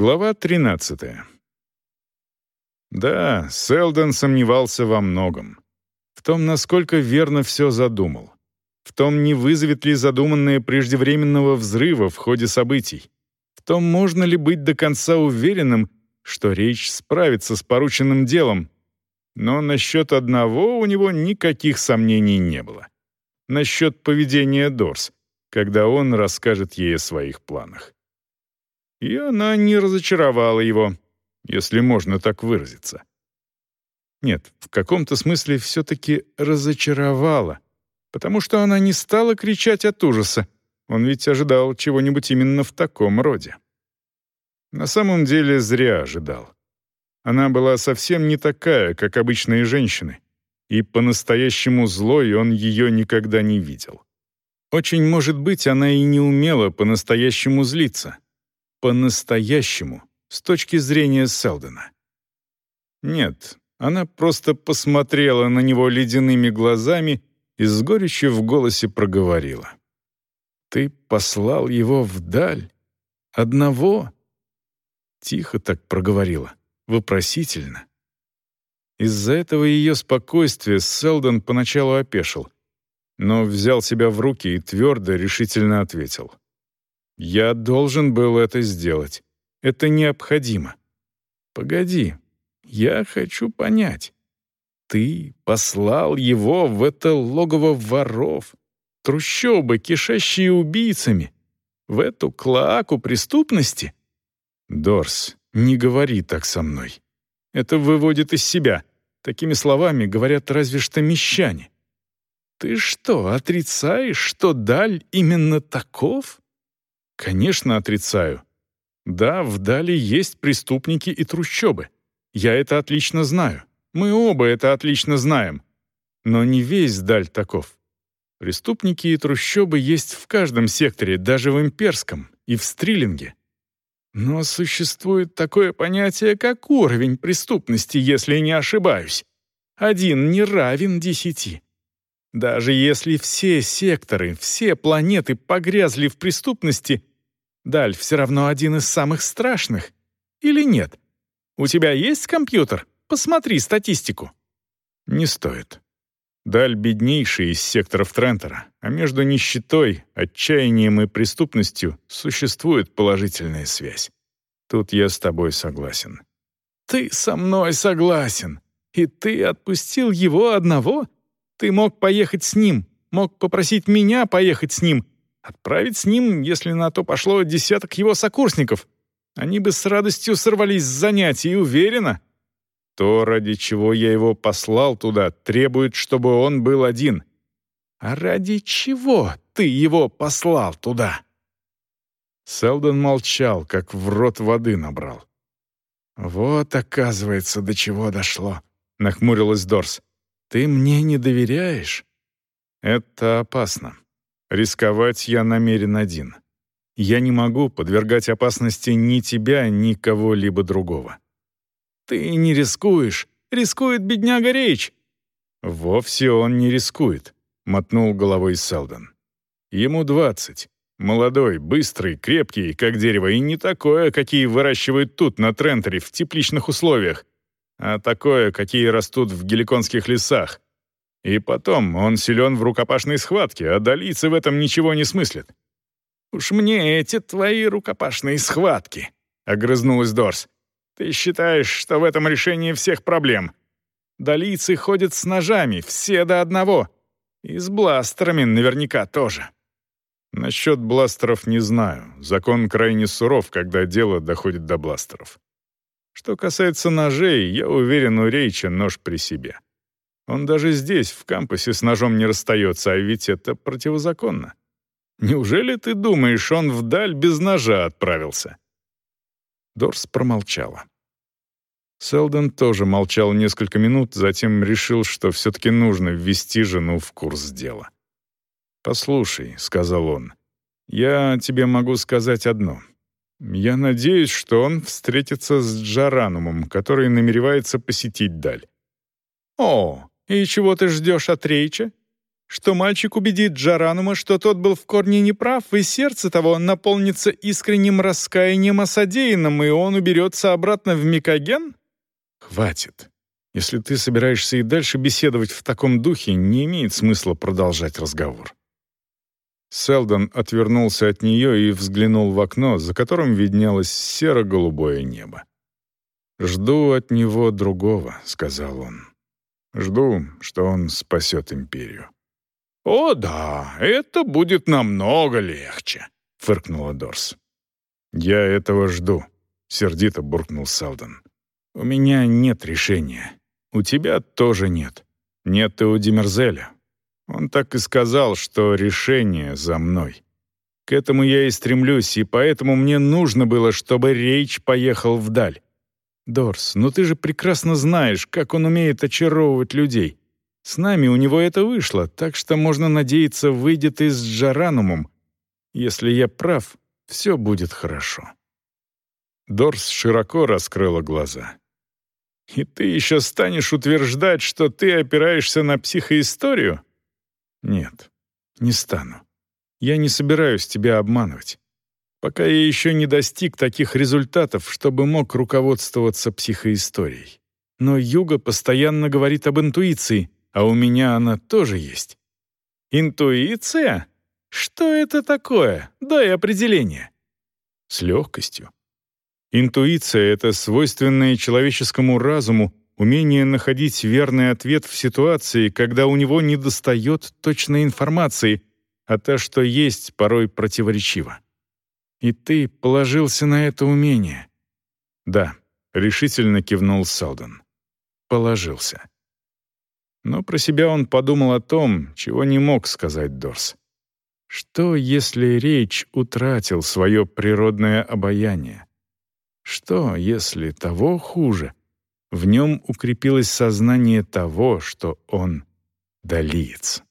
Глава 13. Да, Селдон сомневался во многом. В том, насколько верно все задумал. В том, не вызовет ли задуманное преждевременного взрыва в ходе событий. В том, можно ли быть до конца уверенным, что речь справится с порученным делом. Но насчет одного у него никаких сомнений не было. Насчет поведения Дорс, когда он расскажет ей о своих планах. И она не разочаровала его, если можно так выразиться. Нет, в каком-то смысле все-таки разочаровала, потому что она не стала кричать от ужаса. Он ведь ожидал чего-нибудь именно в таком роде. На самом деле зря ожидал. Она была совсем не такая, как обычные женщины, и по-настоящему злой он ее никогда не видел. Очень может быть, она и не умела по-настоящему злиться, по-настоящему, с точки зрения Селдона. Нет, она просто посмотрела на него ледяными глазами и с горечью в голосе проговорила. «Ты послал его вдаль? Одного?» Тихо так проговорила, вопросительно. Из-за этого ее спокойствия Селдон поначалу опешил, но взял себя в руки и твердо, решительно ответил. Я должен был это сделать. Это необходимо. Погоди, я хочу понять. Ты послал его в это логово воров, трущобы, кишащие убийцами, в эту клоаку преступности? Дорс, не говори так со мной. Это выводит из себя. Такими словами говорят разве что мещане. Ты что, отрицаешь, что Даль именно таков? Конечно, отрицаю. Да, вдали есть преступники и трущобы. Я это отлично знаю. Мы оба это отлично знаем. Но не весь Даль таков. Преступники и трущобы есть в каждом секторе, даже в имперском и в Стриллинге. Но существует такое понятие, как уровень преступности, если не ошибаюсь. Один не равен десяти. Даже если все секторы, все планеты погрязли в преступности, Даль все равно один из самых страшных. Или нет? У тебя есть компьютер? Посмотри статистику». «Не стоит. Даль беднейший из секторов Трентера, а между нищетой, отчаянием и преступностью существует положительная связь. Тут я с тобой согласен». «Ты со мной согласен. И ты отпустил его одного? Ты мог поехать с ним, мог попросить меня поехать с ним, Отправить с ним, если на то пошло, десяток его сокурсников. Они бы с радостью сорвались с занятий, уверена. То, ради чего я его послал туда, требует, чтобы он был один. А ради чего ты его послал туда?» Селдон молчал, как в рот воды набрал. «Вот, оказывается, до чего дошло», — нахмурилась Дорс. «Ты мне не доверяешь?» «Это опасно. Рисковать я намерен один. Я не могу подвергать опасности ни тебя, ни кого-либо другого. Ты не рискуешь. Рискует бедняга Рейч. Вовсе он не рискует, мотнул головой Селдон. Ему двадцать. Молодой, быстрый, крепкий, как дерево, и не такое, какие выращивают тут, на Трентере, в тепличных условиях, а такое, какие растут в геликонских лесах, и потом, он силен в рукопашной схватке, а долийцы в этом ничего не смыслят. «Уж мне эти твои рукопашные схватки», — огрызнулась Дорс. «Ты считаешь, что в этом решении всех проблем? Долийцы ходят с ножами, все до одного. И с бластерами наверняка тоже». Насчет бластеров не знаю. Закон крайне суров, когда дело доходит до бластеров. Что касается ножей, я уверен, у Рейча нож при себе. Он даже здесь, в кампусе, с ножом не расстается, а ведь это противозаконно. Неужели ты думаешь, он вдаль без ножа отправился?» Дорс промолчала. Селдон тоже молчал несколько минут, затем решил, что все-таки нужно ввести жену в курс дела. «Послушай», — сказал он, — «я тебе могу сказать одно. Я надеюсь, что он встретится с Джаранумом, который намеревается посетить Даль». «О, «И чего ты ждешь от Рейча? что мальчик убедит Джаранума, что тот был в корне неправ, и сердце того наполнится искренним раскаянием о содеянном, и он уберется обратно в Микоген? Хватит. Если ты собираешься и дальше беседовать в таком духе, не имеет смысла продолжать разговор. Селдон отвернулся от нее и взглянул в окно, за которым виднелось серо-голубое небо. «Жду от него другого», — сказал он. «Жду, что он спасет империю». «О да, это будет намного легче», — фыркнула Дорс. «Я этого жду», — сердито буркнул Селдон. «У меня нет решения. У тебя тоже нет. Нет и у Демерзеля. Он так и сказал, что решение за мной. К этому я и стремлюсь, и поэтому мне нужно было, чтобы Рейч поехал вдаль. Дорс, ну ты же прекрасно знаешь, как он умеет очаровывать людей. С нами у него это вышло, так что можно надеяться, выйдет и с Джаранумом. Если я прав, все будет хорошо». Дорс широко раскрыла глаза. «И ты еще станешь утверждать, что ты опираешься на психоисторию?» «Нет, не стану. Я не собираюсь тебя обманывать. Пока я еще не достиг таких результатов, чтобы мог руководствоваться психоисторией. Но Юга постоянно говорит об интуиции, а у меня она тоже есть. Интуиция? Что это такое? Дай определение. С легкостью. Интуиция — это свойственное человеческому разуму умение находить верный ответ в ситуации, когда у него недостает точной информации, а та, что есть, порой противоречива. И ты положился на это умение. Да, решительно кивнул Салден. Положился. Но про себя он подумал о том, чего не мог сказать Дорс. Что, если речь утратил свое природное обаяние? Что, если того хуже? В нем укрепилось сознание того, что он долиец.